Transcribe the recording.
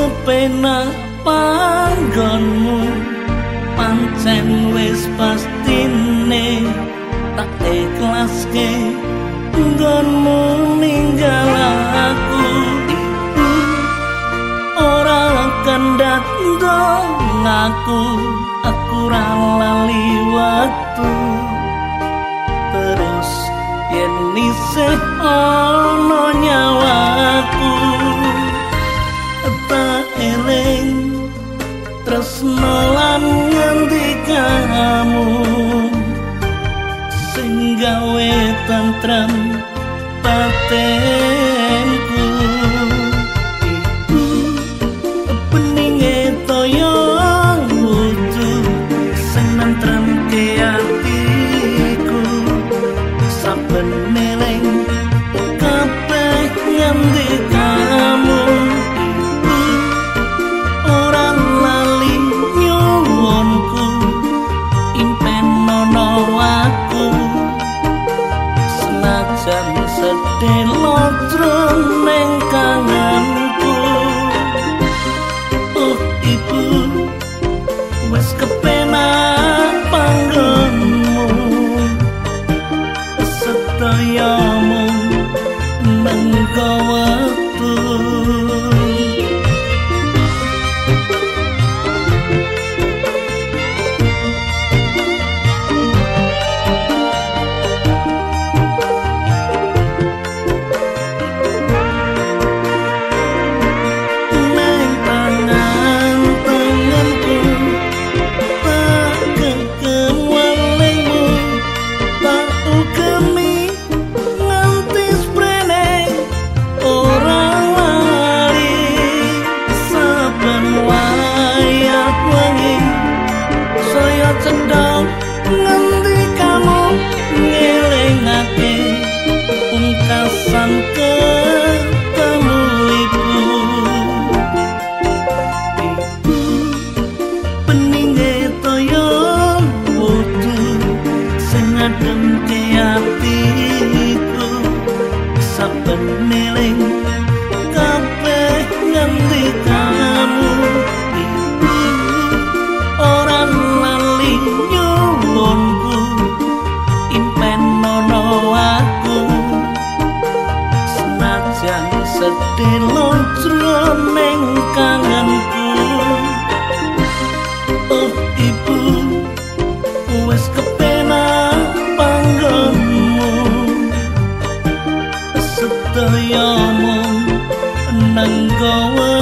kepenak panggonmu pancen wis pastine tak ikhlas ke nggonmu ninggal aku. Ora kandat dong aku aku ra lali waktu terus yen nisih മാത്രം kangenku oh kepenak jroning gaya mon nang gawa